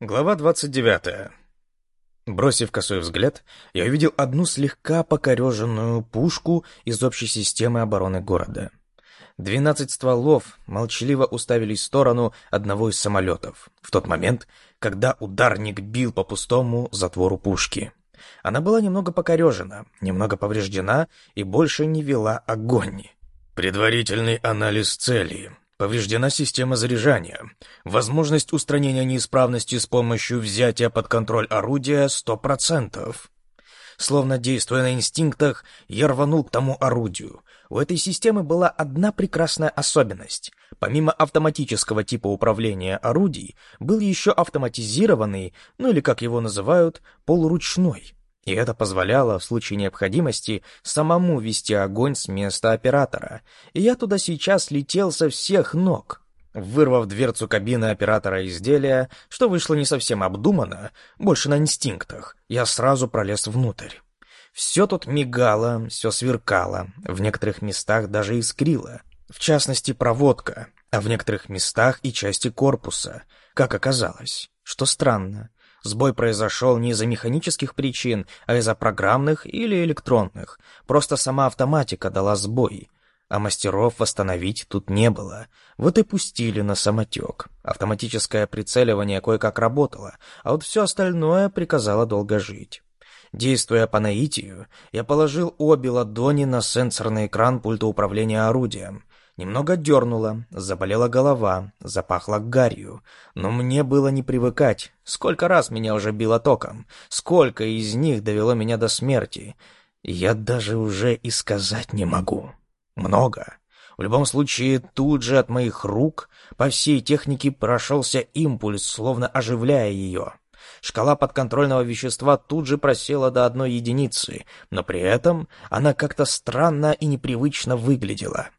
Глава 29. Бросив косой взгляд, я увидел одну слегка покореженную пушку из общей системы обороны города. Двенадцать стволов молчаливо уставились в сторону одного из самолетов, в тот момент, когда ударник бил по пустому затвору пушки. Она была немного покорежена, немного повреждена и больше не вела огонь. Предварительный анализ цели. Повреждена система заряжания. Возможность устранения неисправности с помощью взятия под контроль орудия 100%. Словно действуя на инстинктах, я рванул к тому орудию. У этой системы была одна прекрасная особенность. Помимо автоматического типа управления орудий, был еще автоматизированный, ну или как его называют, полуручной. И это позволяло, в случае необходимости, самому вести огонь с места оператора. И я туда сейчас летел со всех ног. Вырвав дверцу кабины оператора изделия, что вышло не совсем обдуманно, больше на инстинктах, я сразу пролез внутрь. Все тут мигало, все сверкало, в некоторых местах даже искрило. В частности, проводка, а в некоторых местах и части корпуса, как оказалось. Что странно, Сбой произошел не из-за механических причин, а из-за программных или электронных. Просто сама автоматика дала сбой. А мастеров восстановить тут не было. Вот и пустили на самотек. Автоматическое прицеливание кое-как работало, а вот все остальное приказало долго жить. Действуя по наитию, я положил обе ладони на сенсорный экран пульта управления орудием. Немного дернуло, заболела голова, запахло гарью. Но мне было не привыкать. Сколько раз меня уже било током, сколько из них довело меня до смерти. Я даже уже и сказать не могу. Много. В любом случае, тут же от моих рук по всей технике прошелся импульс, словно оживляя ее. Шкала подконтрольного вещества тут же просела до одной единицы, но при этом она как-то странно и непривычно выглядела.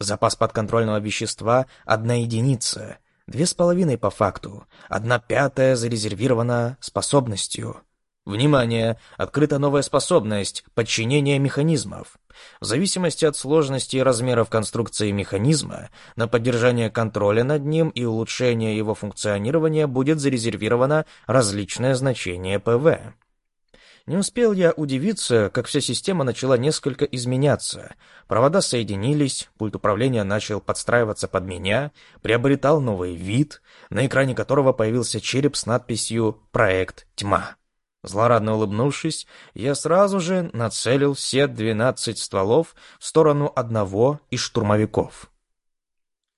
Запас подконтрольного вещества — одна единица. Две с половиной по факту. Одна пятая зарезервирована способностью. Внимание! Открыта новая способность — подчинение механизмов. В зависимости от сложности и размеров конструкции механизма, на поддержание контроля над ним и улучшение его функционирования будет зарезервировано различное значение ПВ. Не успел я удивиться, как вся система начала несколько изменяться. Провода соединились, пульт управления начал подстраиваться под меня, приобретал новый вид, на экране которого появился череп с надписью «Проект Тьма». Злорадно улыбнувшись, я сразу же нацелил все двенадцать стволов в сторону одного из штурмовиков.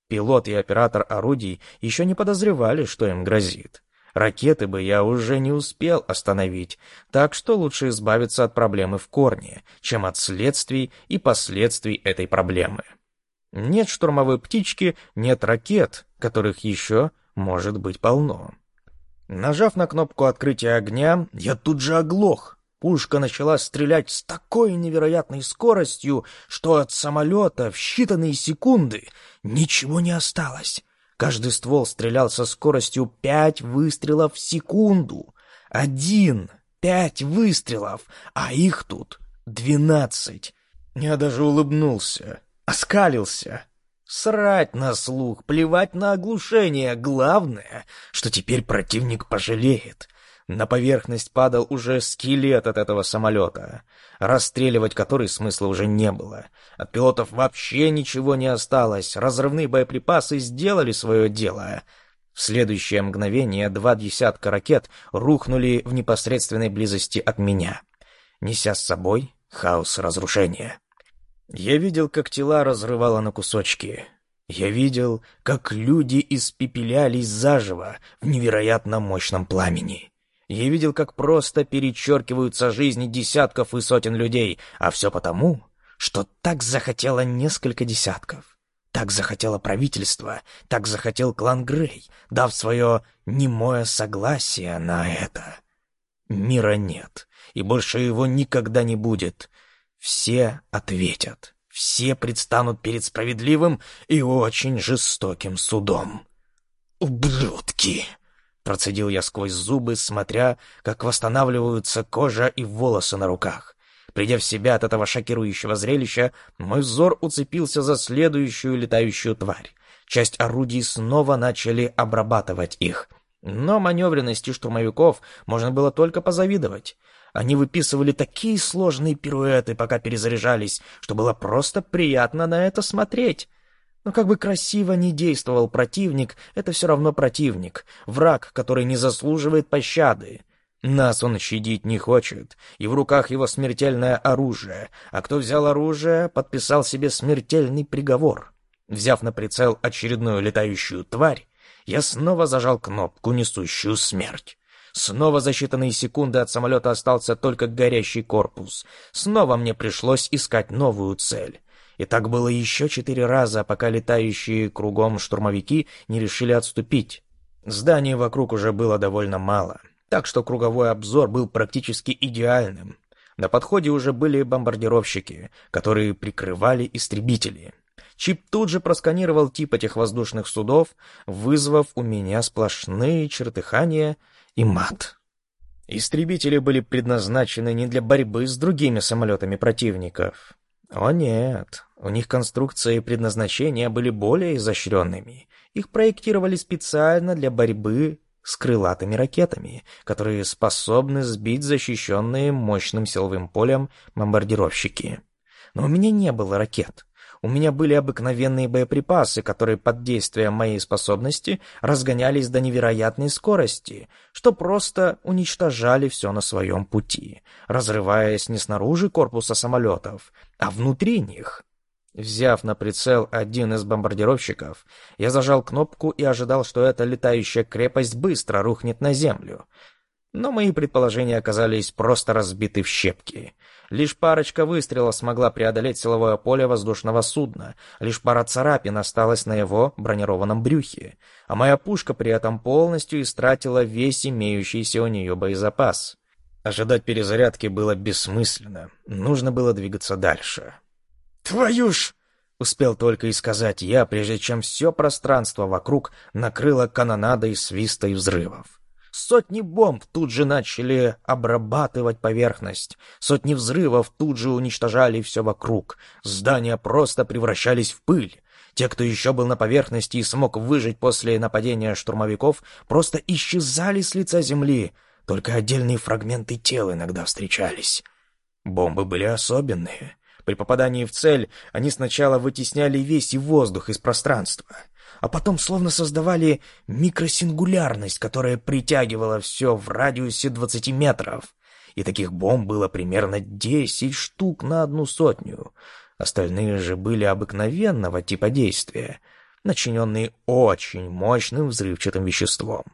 Пилот и оператор орудий еще не подозревали, что им грозит. Ракеты бы я уже не успел остановить, так что лучше избавиться от проблемы в корне, чем от следствий и последствий этой проблемы. Нет штурмовой птички, нет ракет, которых еще может быть полно. Нажав на кнопку открытия огня, я тут же оглох. Пушка начала стрелять с такой невероятной скоростью, что от самолета в считанные секунды ничего не осталось. Каждый ствол стрелял со скоростью пять выстрелов в секунду. Один, пять выстрелов, а их тут двенадцать. Я даже улыбнулся, оскалился. Срать на слух, плевать на оглушение. Главное, что теперь противник пожалеет. На поверхность падал уже скелет от этого самолета, расстреливать который смысла уже не было. От пилотов вообще ничего не осталось, разрывные боеприпасы сделали свое дело. В следующее мгновение два десятка ракет рухнули в непосредственной близости от меня, неся с собой хаос разрушения. Я видел, как тела разрывало на кусочки. Я видел, как люди испепелялись заживо в невероятно мощном пламени. Я видел, как просто перечеркиваются жизни десятков и сотен людей, а все потому, что так захотело несколько десятков. Так захотело правительство, так захотел клан Грей, дав свое немое согласие на это. Мира нет, и больше его никогда не будет. Все ответят, все предстанут перед справедливым и очень жестоким судом. «Ублюдки!» Процедил я сквозь зубы, смотря, как восстанавливаются кожа и волосы на руках. Придя в себя от этого шокирующего зрелища, мой взор уцепился за следующую летающую тварь. Часть орудий снова начали обрабатывать их. Но маневренности штурмовиков можно было только позавидовать. Они выписывали такие сложные пируэты, пока перезаряжались, что было просто приятно на это смотреть. Но как бы красиво ни действовал противник, это все равно противник, враг, который не заслуживает пощады. Нас он щадить не хочет, и в руках его смертельное оружие, а кто взял оружие, подписал себе смертельный приговор. Взяв на прицел очередную летающую тварь, я снова зажал кнопку, несущую смерть. Снова за считанные секунды от самолета остался только горящий корпус. Снова мне пришлось искать новую цель. И так было еще четыре раза, пока летающие кругом штурмовики не решили отступить. Зданий вокруг уже было довольно мало, так что круговой обзор был практически идеальным. На подходе уже были бомбардировщики, которые прикрывали истребители. Чип тут же просканировал тип этих воздушных судов, вызвав у меня сплошные чертыхания и мат. Истребители были предназначены не для борьбы с другими самолетами противников. О нет, у них конструкция и предназначение были более изощренными. Их проектировали специально для борьбы с крылатыми ракетами, которые способны сбить защищенные мощным силовым полем бомбардировщики. Но у меня не было ракет. У меня были обыкновенные боеприпасы, которые под действием моей способности разгонялись до невероятной скорости, что просто уничтожали все на своем пути, разрываясь не снаружи корпуса самолетов, а внутри них. Взяв на прицел один из бомбардировщиков, я зажал кнопку и ожидал, что эта летающая крепость быстро рухнет на землю. Но мои предположения оказались просто разбиты в щепки. Лишь парочка выстрелов смогла преодолеть силовое поле воздушного судна, лишь пара царапин осталась на его бронированном брюхе, а моя пушка при этом полностью истратила весь имеющийся у нее боезапас. Ожидать перезарядки было бессмысленно, нужно было двигаться дальше. «Твою ж!» — успел только и сказать я, прежде чем все пространство вокруг накрыло канонадой свиста и взрывов. Сотни бомб тут же начали обрабатывать поверхность. Сотни взрывов тут же уничтожали все вокруг. Здания просто превращались в пыль. Те, кто еще был на поверхности и смог выжить после нападения штурмовиков, просто исчезали с лица земли. Только отдельные фрагменты тел иногда встречались. Бомбы были особенные. При попадании в цель они сначала вытесняли весь воздух из пространства — а потом словно создавали микросингулярность, которая притягивала все в радиусе 20 метров. И таких бомб было примерно 10 штук на одну сотню. Остальные же были обыкновенного типа действия, начиненные очень мощным взрывчатым веществом.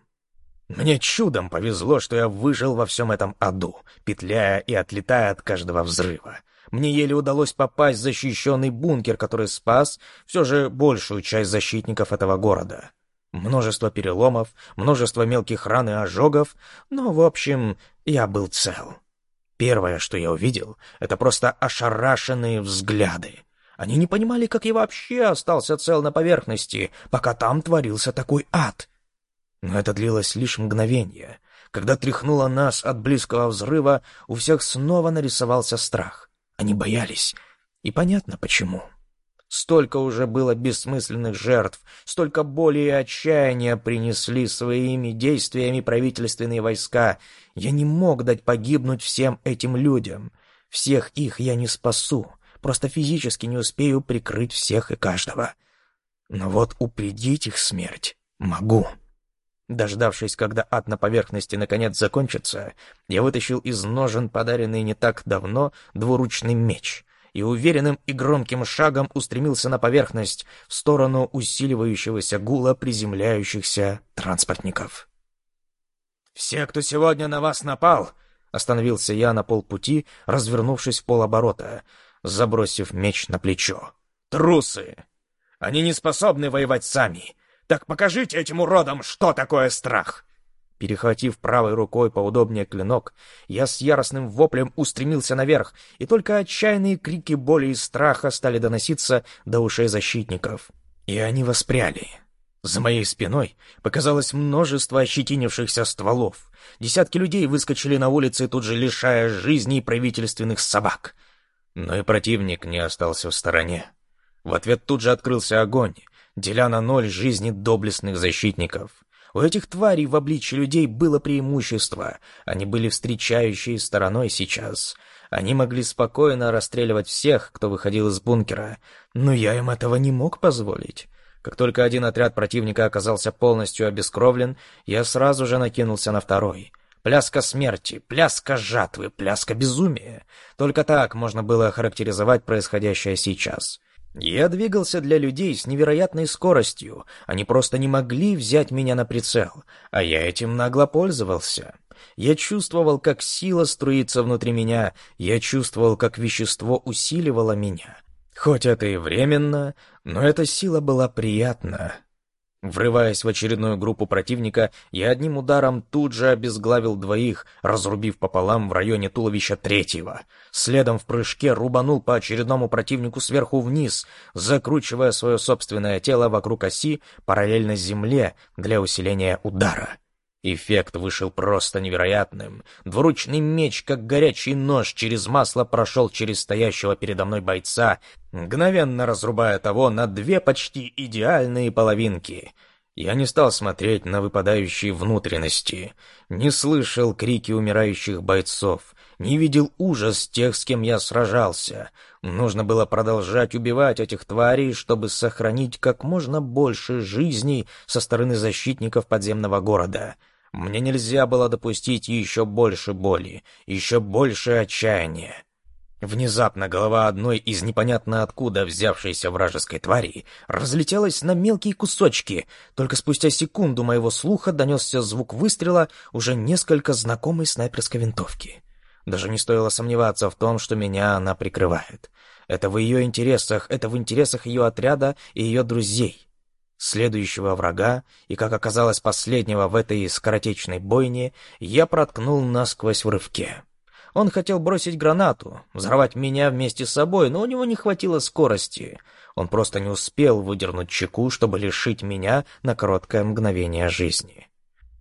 Мне чудом повезло, что я выжил во всем этом аду, петляя и отлетая от каждого взрыва. Мне еле удалось попасть в защищенный бункер, который спас все же большую часть защитников этого города. Множество переломов, множество мелких ран и ожогов, но, в общем, я был цел. Первое, что я увидел, это просто ошарашенные взгляды. Они не понимали, как я вообще остался цел на поверхности, пока там творился такой ад. Но это длилось лишь мгновение. Когда тряхнуло нас от близкого взрыва, у всех снова нарисовался страх. Они боялись. И понятно почему. Столько уже было бессмысленных жертв, столько боли и отчаяния принесли своими действиями правительственные войска. Я не мог дать погибнуть всем этим людям. Всех их я не спасу, просто физически не успею прикрыть всех и каждого. Но вот упредить их смерть могу. Дождавшись, когда ад на поверхности наконец закончится, я вытащил из ножен подаренный не так давно двуручный меч и уверенным и громким шагом устремился на поверхность в сторону усиливающегося гула приземляющихся транспортников. «Все, кто сегодня на вас напал!» Остановился я на полпути, развернувшись в полоборота, забросив меч на плечо. «Трусы! Они не способны воевать сами!» Так покажите этим уродам, что такое страх!» Перехватив правой рукой поудобнее клинок, я с яростным воплем устремился наверх, и только отчаянные крики боли и страха стали доноситься до ушей защитников. И они воспряли. За моей спиной показалось множество ощетинившихся стволов. Десятки людей выскочили на улицы, тут же лишая жизни правительственных собак. Но и противник не остался в стороне. В ответ тут же открылся огонь, деля на ноль жизни доблестных защитников. У этих тварей в обличье людей было преимущество. Они были встречающей стороной сейчас. Они могли спокойно расстреливать всех, кто выходил из бункера. Но я им этого не мог позволить. Как только один отряд противника оказался полностью обескровлен, я сразу же накинулся на второй. Пляска смерти, пляска жатвы, пляска безумия. Только так можно было охарактеризовать происходящее сейчас. Я двигался для людей с невероятной скоростью. Они просто не могли взять меня на прицел, а я этим нагло пользовался. Я чувствовал, как сила струится внутри меня, я чувствовал, как вещество усиливало меня. Хоть это и временно, но эта сила была приятна. Врываясь в очередную группу противника, я одним ударом тут же обезглавил двоих, разрубив пополам в районе туловища третьего. Следом в прыжке рубанул по очередному противнику сверху вниз, закручивая свое собственное тело вокруг оси параллельно земле для усиления удара. Эффект вышел просто невероятным. Двуручный меч, как горячий нож, через масло прошел через стоящего передо мной бойца, мгновенно разрубая того на две почти идеальные половинки. Я не стал смотреть на выпадающие внутренности, не слышал крики умирающих бойцов, не видел ужас тех, с кем я сражался. Нужно было продолжать убивать этих тварей, чтобы сохранить как можно больше жизней со стороны защитников подземного города — мне нельзя было допустить еще больше боли, еще больше отчаяния. Внезапно голова одной из непонятно откуда взявшейся вражеской твари разлетелась на мелкие кусочки. Только спустя секунду моего слуха донесся звук выстрела уже несколько знакомой снайперской винтовки. Даже не стоило сомневаться в том, что меня она прикрывает. Это в ее интересах, это в интересах ее отряда и ее друзей следующего врага и, как оказалось, последнего в этой скоротечной бойне, я проткнул насквозь в рывке. Он хотел бросить гранату, взорвать меня вместе с собой, но у него не хватило скорости. Он просто не успел выдернуть чеку, чтобы лишить меня на короткое мгновение жизни.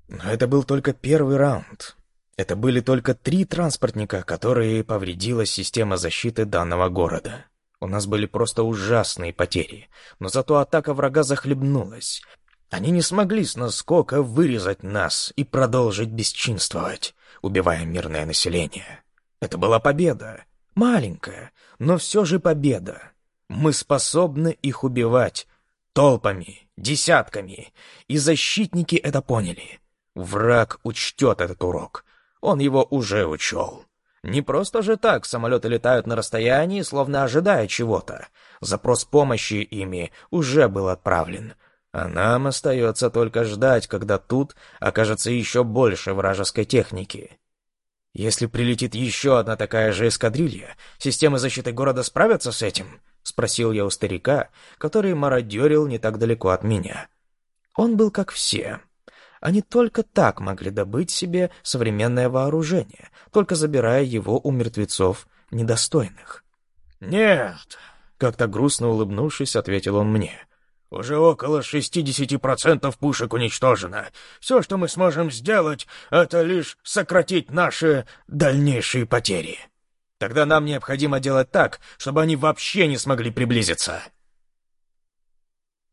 Но это был только первый раунд. Это были только три транспортника, которые повредила система защиты данного города. У нас были просто ужасные потери, но зато атака врага захлебнулась. Они не смогли с наскока вырезать нас и продолжить бесчинствовать, убивая мирное население. Это была победа. Маленькая, но все же победа. Мы способны их убивать. Толпами, десятками. И защитники это поняли. Враг учтет этот урок. Он его уже учел. Не просто же так самолеты летают на расстоянии, словно ожидая чего-то. Запрос помощи ими уже был отправлен. А нам остается только ждать, когда тут окажется еще больше вражеской техники. Если прилетит еще одна такая же эскадрилья, системы защиты города справятся с этим? Спросил я у старика, который мародерил не так далеко от меня. Он был как все, они только так могли добыть себе современное вооружение, только забирая его у мертвецов недостойных. «Нет», — как-то грустно улыбнувшись, ответил он мне. «Уже около шестидесяти процентов пушек уничтожено. Все, что мы сможем сделать, это лишь сократить наши дальнейшие потери. Тогда нам необходимо делать так, чтобы они вообще не смогли приблизиться».